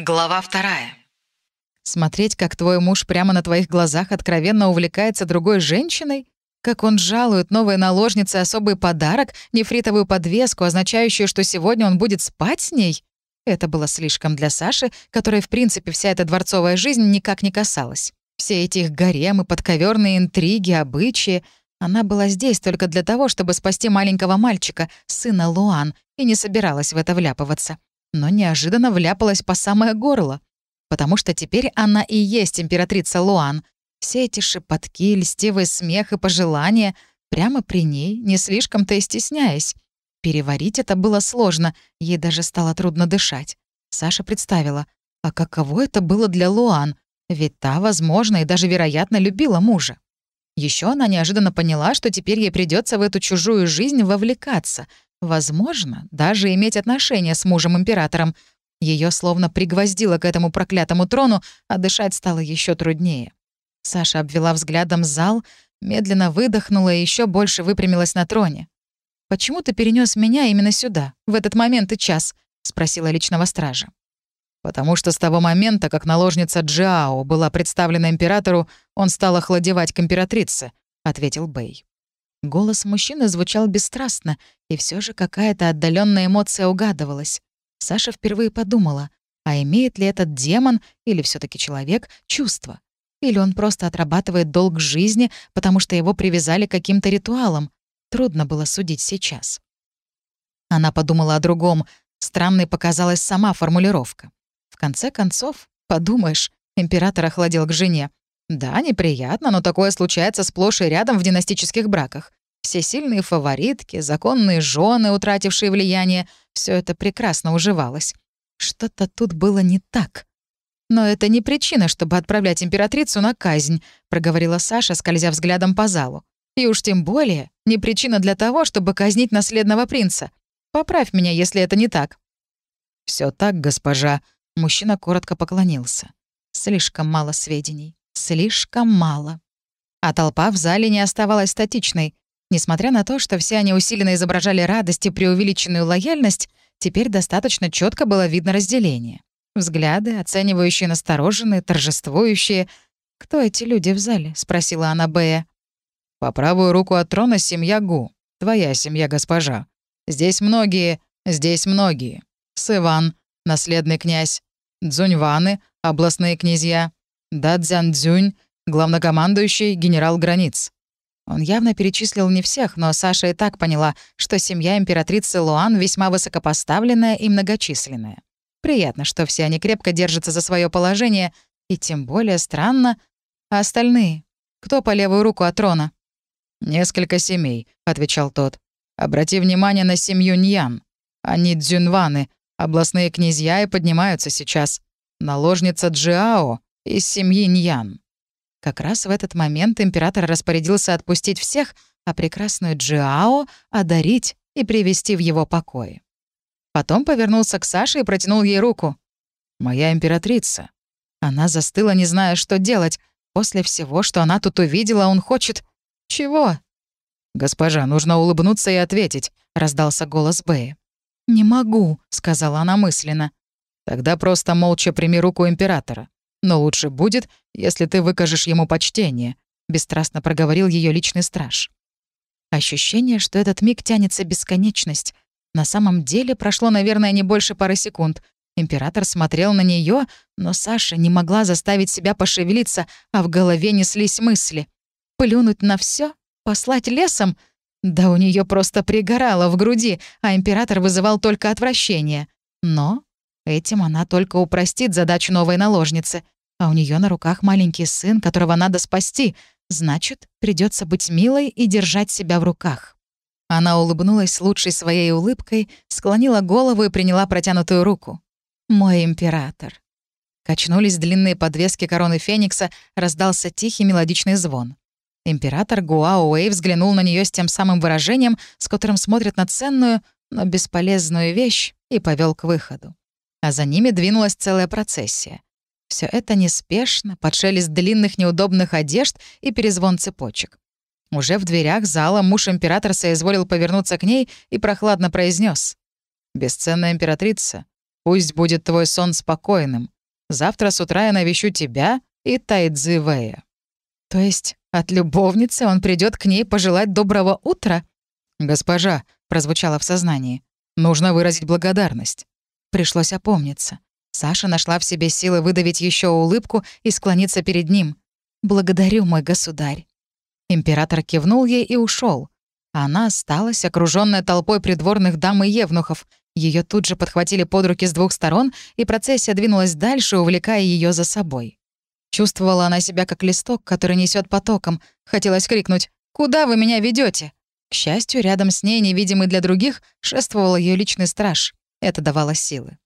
Глава вторая. Смотреть, как твой муж прямо на твоих глазах откровенно увлекается другой женщиной? Как он жалует новой наложнице особый подарок, нефритовую подвеску, означающую, что сегодня он будет спать с ней? Это было слишком для Саши, которой, в принципе, вся эта дворцовая жизнь никак не касалась. Все эти их гаремы, подковерные интриги, обычаи. Она была здесь только для того, чтобы спасти маленького мальчика, сына Луан, и не собиралась в это вляпываться но неожиданно вляпалась по самое горло. Потому что теперь она и есть императрица Луан. Все эти шепотки, льстивый смех и пожелания прямо при ней, не слишком-то и стесняясь. Переварить это было сложно, ей даже стало трудно дышать. Саша представила, а каково это было для Луан, ведь та, возможно, и даже вероятно любила мужа. Еще она неожиданно поняла, что теперь ей придется в эту чужую жизнь вовлекаться — Возможно, даже иметь отношения с мужем-императором. Ее словно пригвоздило к этому проклятому трону, а дышать стало еще труднее. Саша обвела взглядом зал, медленно выдохнула и еще больше выпрямилась на троне. «Почему ты перенес меня именно сюда, в этот момент и час?» — спросила личного стража. «Потому что с того момента, как наложница Джао была представлена императору, он стал охладевать к императрице», — ответил Бэй. Голос мужчины звучал бесстрастно, и все же какая-то отдаленная эмоция угадывалась. Саша впервые подумала, а имеет ли этот демон или все таки человек чувство? Или он просто отрабатывает долг жизни, потому что его привязали к каким-то ритуалам? Трудно было судить сейчас. Она подумала о другом. Странной показалась сама формулировка. В конце концов, подумаешь, император охладел к жене. Да, неприятно, но такое случается сплошь и рядом в династических браках. Все сильные фаворитки, законные жены, утратившие влияние, все это прекрасно уживалось. Что-то тут было не так. «Но это не причина, чтобы отправлять императрицу на казнь», — проговорила Саша, скользя взглядом по залу. «И уж тем более не причина для того, чтобы казнить наследного принца. Поправь меня, если это не так». Все так, госпожа», — мужчина коротко поклонился. «Слишком мало сведений. Слишком мало. А толпа в зале не оставалась статичной. Несмотря на то, что все они усиленно изображали радость и преувеличенную лояльность, теперь достаточно четко было видно разделение. Взгляды, оценивающие настороженные, торжествующие. «Кто эти люди в зале?» — спросила она Бэя. «По правую руку от трона семья Гу. Твоя семья, госпожа. Здесь многие, здесь многие. Сыван, наследный князь. Дзуньваны, областные князья. Да Цзюнь, главнокомандующий генерал границ. Он явно перечислил не всех, но Саша и так поняла, что семья императрицы Луан весьма высокопоставленная и многочисленная. Приятно, что все они крепко держатся за свое положение, и тем более странно. А остальные? Кто по левую руку от трона? «Несколько семей», — отвечал тот. «Обрати внимание на семью Ньян. Они дзюнваны, областные князья и поднимаются сейчас. Наложница Джиао из семьи Ньян. Как раз в этот момент император распорядился отпустить всех, а прекрасную Джиао одарить и привести в его покои. Потом повернулся к Саше и протянул ей руку. «Моя императрица». Она застыла, не зная, что делать. После всего, что она тут увидела, он хочет... Чего? «Госпожа, нужно улыбнуться и ответить», — раздался голос Бэя. «Не могу», — сказала она мысленно. «Тогда просто молча прими руку императора. Но лучше будет, если ты выкажешь ему почтение», — бесстрастно проговорил ее личный страж. Ощущение, что этот миг тянется бесконечность. На самом деле прошло, наверное, не больше пары секунд. Император смотрел на нее, но Саша не могла заставить себя пошевелиться, а в голове неслись мысли. Плюнуть на все, Послать лесом? Да у нее просто пригорало в груди, а император вызывал только отвращение. Но Этим она только упростит задачу новой наложницы. А у нее на руках маленький сын, которого надо спасти. Значит, придется быть милой и держать себя в руках. Она улыбнулась лучшей своей улыбкой, склонила голову и приняла протянутую руку. «Мой император». Качнулись длинные подвески короны Феникса, раздался тихий мелодичный звон. Император Гуао Уэй взглянул на нее с тем самым выражением, с которым смотрят на ценную, но бесполезную вещь, и повел к выходу а за ними двинулась целая процессия. Все это неспешно, под шелест длинных неудобных одежд и перезвон цепочек. Уже в дверях зала муж императора соизволил повернуться к ней и прохладно произнес: «Бесценная императрица, Пусть будет твой сон спокойным. Завтра с утра я навещу тебя и Тайдзи Вэя». «То есть от любовницы он придет к ней пожелать доброго утра?» «Госпожа», — прозвучало в сознании, — «нужно выразить благодарность». Пришлось опомниться. Саша нашла в себе силы выдавить еще улыбку и склониться перед ним. «Благодарю, мой государь». Император кивнул ей и ушел. Она осталась, окруженная толпой придворных дам и евнухов. Ее тут же подхватили под руки с двух сторон, и процессия двинулась дальше, увлекая ее за собой. Чувствовала она себя как листок, который несет потоком. Хотелось крикнуть «Куда вы меня ведете? К счастью, рядом с ней, невидимый для других, шествовал ее личный страж. Это давало силы.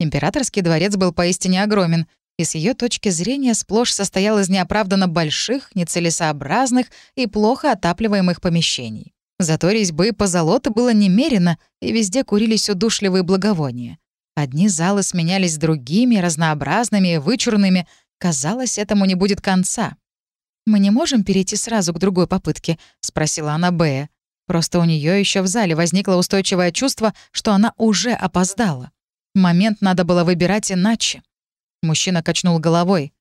Императорский дворец был поистине огромен, и с ее точки зрения сплошь состоял из неоправданно больших, нецелесообразных и плохо отапливаемых помещений. Зато резьбы и позолоты было немерено, и везде курились удушливые благовония. Одни залы сменялись другими, разнообразными вычурными. Казалось, этому не будет конца. «Мы не можем перейти сразу к другой попытке?» — спросила она Бэя. Просто у нее еще в зале возникло устойчивое чувство, что она уже опоздала. Момент надо было выбирать иначе. Мужчина качнул головой.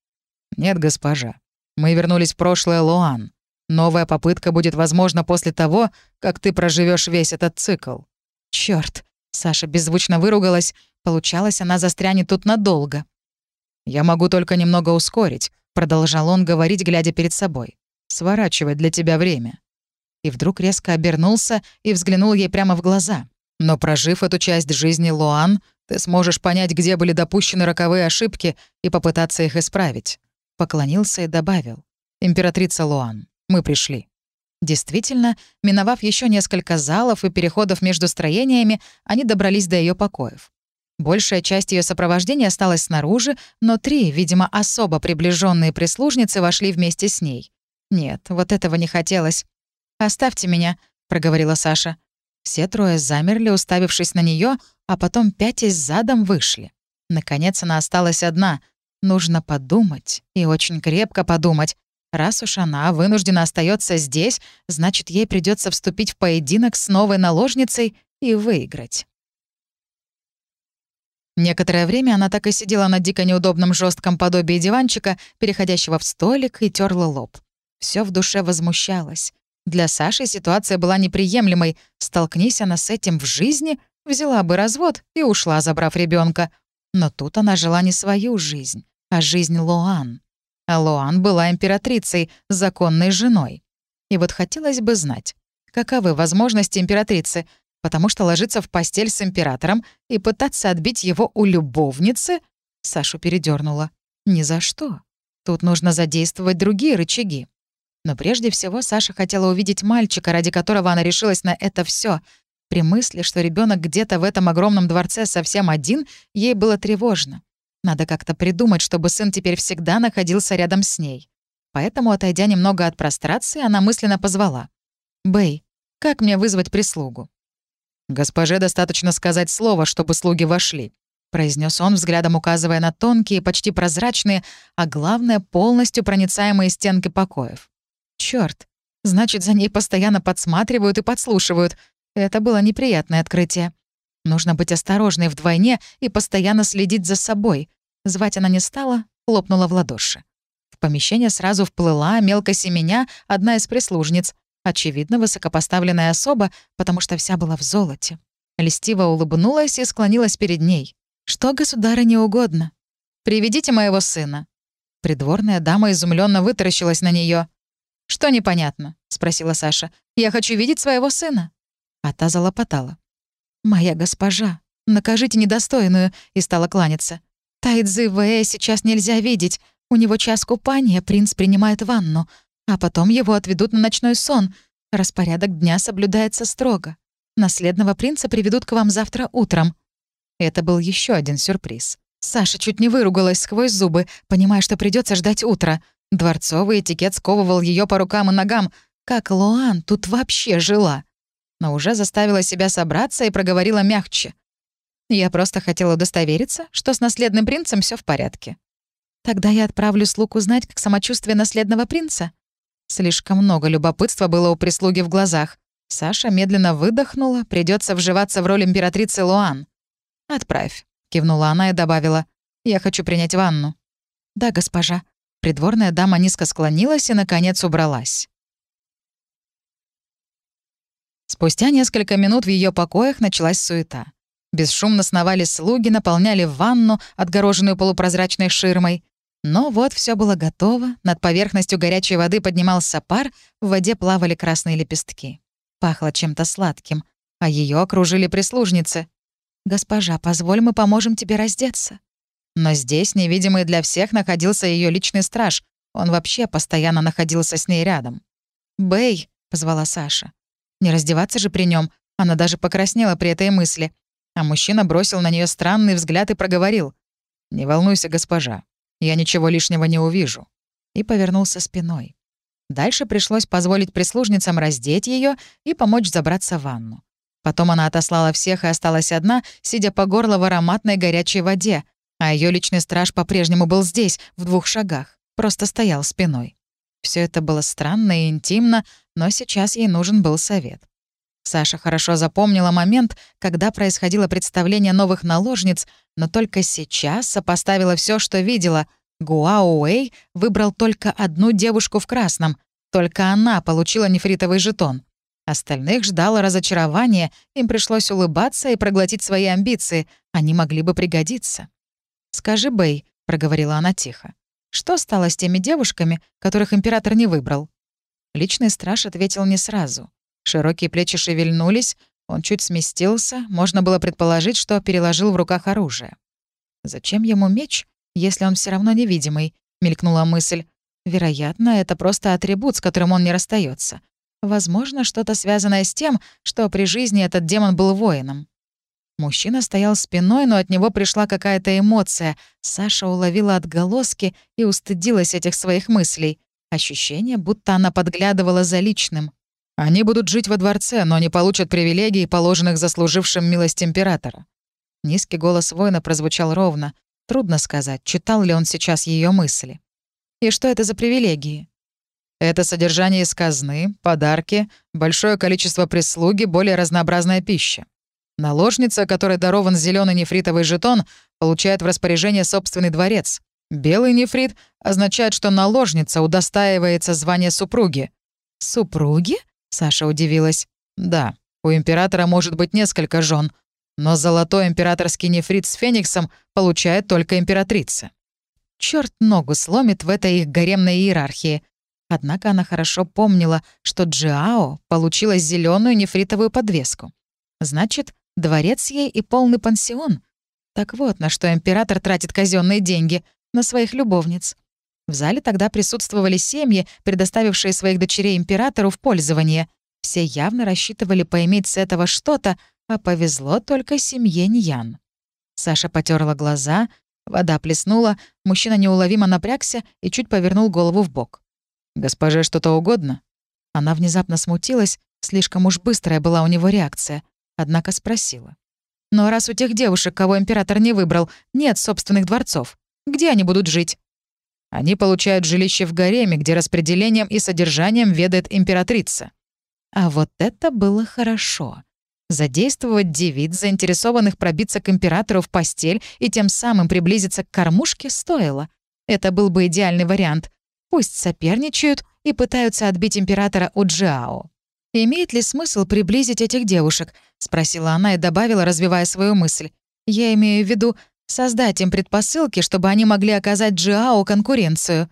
«Нет, госпожа. Мы вернулись в прошлое Луан. Новая попытка будет возможна после того, как ты проживешь весь этот цикл». Черт! Саша беззвучно выругалась. Получалось, она застрянет тут надолго. «Я могу только немного ускорить», — продолжал он говорить, глядя перед собой. «Сворачивать для тебя время и вдруг резко обернулся и взглянул ей прямо в глаза. «Но прожив эту часть жизни Луан, ты сможешь понять, где были допущены роковые ошибки и попытаться их исправить». Поклонился и добавил. «Императрица Луан, мы пришли». Действительно, миновав еще несколько залов и переходов между строениями, они добрались до ее покоев. Большая часть ее сопровождения осталась снаружи, но три, видимо, особо приближенные прислужницы вошли вместе с ней. Нет, вот этого не хотелось. «Оставьте меня», — проговорила Саша. Все трое замерли, уставившись на нее, а потом пятясь задом вышли. Наконец она осталась одна. Нужно подумать, и очень крепко подумать. Раз уж она вынуждена остается здесь, значит, ей придется вступить в поединок с новой наложницей и выиграть. Некоторое время она так и сидела на дико неудобном жестком подобии диванчика, переходящего в столик, и терла лоб. Все в душе возмущалось. Для Саши ситуация была неприемлемой. Столкнись она с этим в жизни, взяла бы развод и ушла, забрав ребенка. Но тут она жила не свою жизнь, а жизнь Лоан. А Лоан была императрицей, законной женой. И вот хотелось бы знать, каковы возможности императрицы, потому что ложиться в постель с императором и пытаться отбить его у любовницы Сашу передернула. Ни за что. Тут нужно задействовать другие рычаги. Но прежде всего Саша хотела увидеть мальчика, ради которого она решилась на это все. При мысли, что ребенок где-то в этом огромном дворце совсем один, ей было тревожно. Надо как-то придумать, чтобы сын теперь всегда находился рядом с ней. Поэтому, отойдя немного от прострации, она мысленно позвала. «Бэй, как мне вызвать прислугу?» «Госпоже достаточно сказать слово, чтобы слуги вошли», — произнес он, взглядом указывая на тонкие, почти прозрачные, а главное, полностью проницаемые стенки покоев. Черт, значит, за ней постоянно подсматривают и подслушивают. Это было неприятное открытие. Нужно быть осторожной вдвойне и постоянно следить за собой. Звать она не стала, хлопнула в ладоши. В помещение сразу вплыла, мелко семеня, одна из прислужниц. Очевидно, высокопоставленная особа, потому что вся была в золоте. Льстиво улыбнулась и склонилась перед ней. «Что государы не угодно? Приведите моего сына». Придворная дама изумленно вытаращилась на нее. «Что непонятно?» — спросила Саша. «Я хочу видеть своего сына». А та залопотала. «Моя госпожа, накажите недостойную», — и стала кланяться. «Тайдзы Вэ сейчас нельзя видеть. У него час купания, принц принимает ванну. А потом его отведут на ночной сон. Распорядок дня соблюдается строго. Наследного принца приведут к вам завтра утром». Это был еще один сюрприз. Саша чуть не выругалась сквозь зубы, понимая, что придется ждать утра. Дворцовый этикет сковывал ее по рукам и ногам. Как Луан тут вообще жила? Но уже заставила себя собраться и проговорила мягче. Я просто хотела удостовериться, что с наследным принцем все в порядке. Тогда я отправлю слуг узнать, как самочувствие наследного принца. Слишком много любопытства было у прислуги в глазах. Саша медленно выдохнула, придется вживаться в роль императрицы Луан. «Отправь. — кивнула она и добавила. «Я хочу принять ванну». «Да, госпожа». Придворная дама низко склонилась и, наконец, убралась. Спустя несколько минут в ее покоях началась суета. Бесшумно сновали слуги, наполняли ванну, отгороженную полупрозрачной ширмой. Но вот все было готово, над поверхностью горячей воды поднимался пар, в воде плавали красные лепестки. Пахло чем-то сладким, а ее окружили прислужницы. «Госпожа, позволь, мы поможем тебе раздеться». Но здесь, невидимый для всех, находился ее личный страж. Он вообще постоянно находился с ней рядом. «Бэй», — позвала Саша. Не раздеваться же при нем. Она даже покраснела при этой мысли. А мужчина бросил на нее странный взгляд и проговорил. «Не волнуйся, госпожа. Я ничего лишнего не увижу». И повернулся спиной. Дальше пришлось позволить прислужницам раздеть ее и помочь забраться в ванну. Потом она отослала всех и осталась одна, сидя по горло в ароматной горячей воде, а ее личный страж по-прежнему был здесь, в двух шагах, просто стоял спиной. Все это было странно и интимно, но сейчас ей нужен был совет. Саша хорошо запомнила момент, когда происходило представление новых наложниц, но только сейчас сопоставила все, что видела. Гуао Уэй выбрал только одну девушку в красном. Только она получила нефритовый жетон. Остальных ждало разочарование, им пришлось улыбаться и проглотить свои амбиции. Они могли бы пригодиться. «Скажи, Бэй», — проговорила она тихо, «что стало с теми девушками, которых император не выбрал?» Личный страж ответил не сразу. Широкие плечи шевельнулись, он чуть сместился, можно было предположить, что переложил в руках оружие. «Зачем ему меч, если он все равно невидимый?» — мелькнула мысль. «Вероятно, это просто атрибут, с которым он не расстается. Возможно, что-то связанное с тем, что при жизни этот демон был воином». Мужчина стоял спиной, но от него пришла какая-то эмоция. Саша уловила отголоски и устыдилась этих своих мыслей. Ощущение, будто она подглядывала за личным. Они будут жить во дворце, но не получат привилегий, положенных заслужившим милость императора. Низкий голос воина прозвучал ровно. Трудно сказать, читал ли он сейчас ее мысли. И что это за привилегии? Это содержание из казны, подарки, большое количество прислуги, более разнообразная пища. Наложница, которой дарован зеленый нефритовый жетон, получает в распоряжение собственный дворец. Белый нефрит означает, что наложница удостаивается звания супруги. «Супруги?» — Саша удивилась. «Да, у императора может быть несколько жен, но золотой императорский нефрит с фениксом получает только императрица». Черт ногу сломит в этой их гаремной иерархии. Однако она хорошо помнила, что Джиао получила зеленую нефритовую подвеску. Значит, дворец ей и полный пансион. Так вот, на что император тратит казенные деньги — на своих любовниц. В зале тогда присутствовали семьи, предоставившие своих дочерей императору в пользование. Все явно рассчитывали поиметь с этого что-то, а повезло только семье Ньян. Саша потерла глаза, вода плеснула, мужчина неуловимо напрягся и чуть повернул голову в бок. «Госпоже что-то угодно?» Она внезапно смутилась, слишком уж быстрая была у него реакция, однако спросила. «Но раз у тех девушек, кого император не выбрал, нет собственных дворцов, где они будут жить? Они получают жилище в гареме, где распределением и содержанием ведает императрица. А вот это было хорошо. Задействовать девиц, заинтересованных пробиться к императору в постель и тем самым приблизиться к кормушке, стоило. Это был бы идеальный вариант. Пусть соперничают и пытаются отбить императора у Джао. «Имеет ли смысл приблизить этих девушек?» — спросила она и добавила, развивая свою мысль. «Я имею в виду, Создать им предпосылки, чтобы они могли оказать Джиао конкуренцию.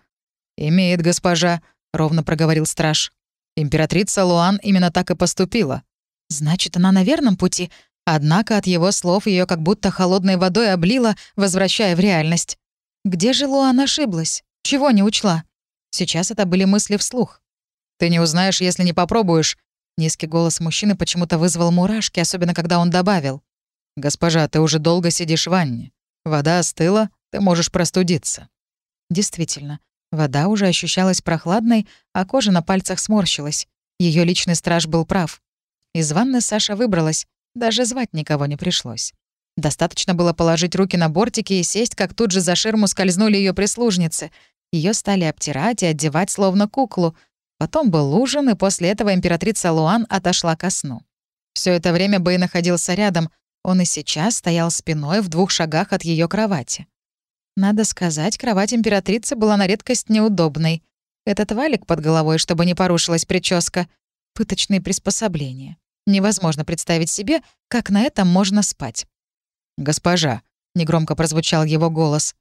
«Имеет госпожа», — ровно проговорил страж. Императрица Луан именно так и поступила. Значит, она на верном пути. Однако от его слов ее как будто холодной водой облила, возвращая в реальность. Где же Луан ошиблась? Чего не учла? Сейчас это были мысли вслух. «Ты не узнаешь, если не попробуешь». Низкий голос мужчины почему-то вызвал мурашки, особенно когда он добавил. «Госпожа, ты уже долго сидишь в ванне. Вода остыла, ты можешь простудиться». Действительно, вода уже ощущалась прохладной, а кожа на пальцах сморщилась. Ее личный страж был прав. Из ванны Саша выбралась, даже звать никого не пришлось. Достаточно было положить руки на бортики и сесть, как тут же за ширму скользнули ее прислужницы. Ее стали обтирать и одевать словно куклу. Потом был ужин, и после этого императрица Луан отошла ко сну. Все это время Бэй находился рядом, Он и сейчас стоял спиной в двух шагах от ее кровати. Надо сказать, кровать императрицы была на редкость неудобной. Этот валик под головой, чтобы не порушилась прическа. Пыточные приспособления. Невозможно представить себе, как на этом можно спать. «Госпожа», — негромко прозвучал его голос,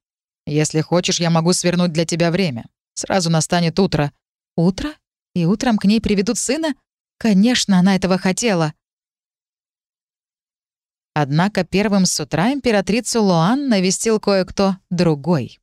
«если хочешь, я могу свернуть для тебя время. Сразу настанет утро». «Утро? И утром к ней приведут сына? Конечно, она этого хотела». Однако первым с утра императрицу Луан навестил кое-кто другой.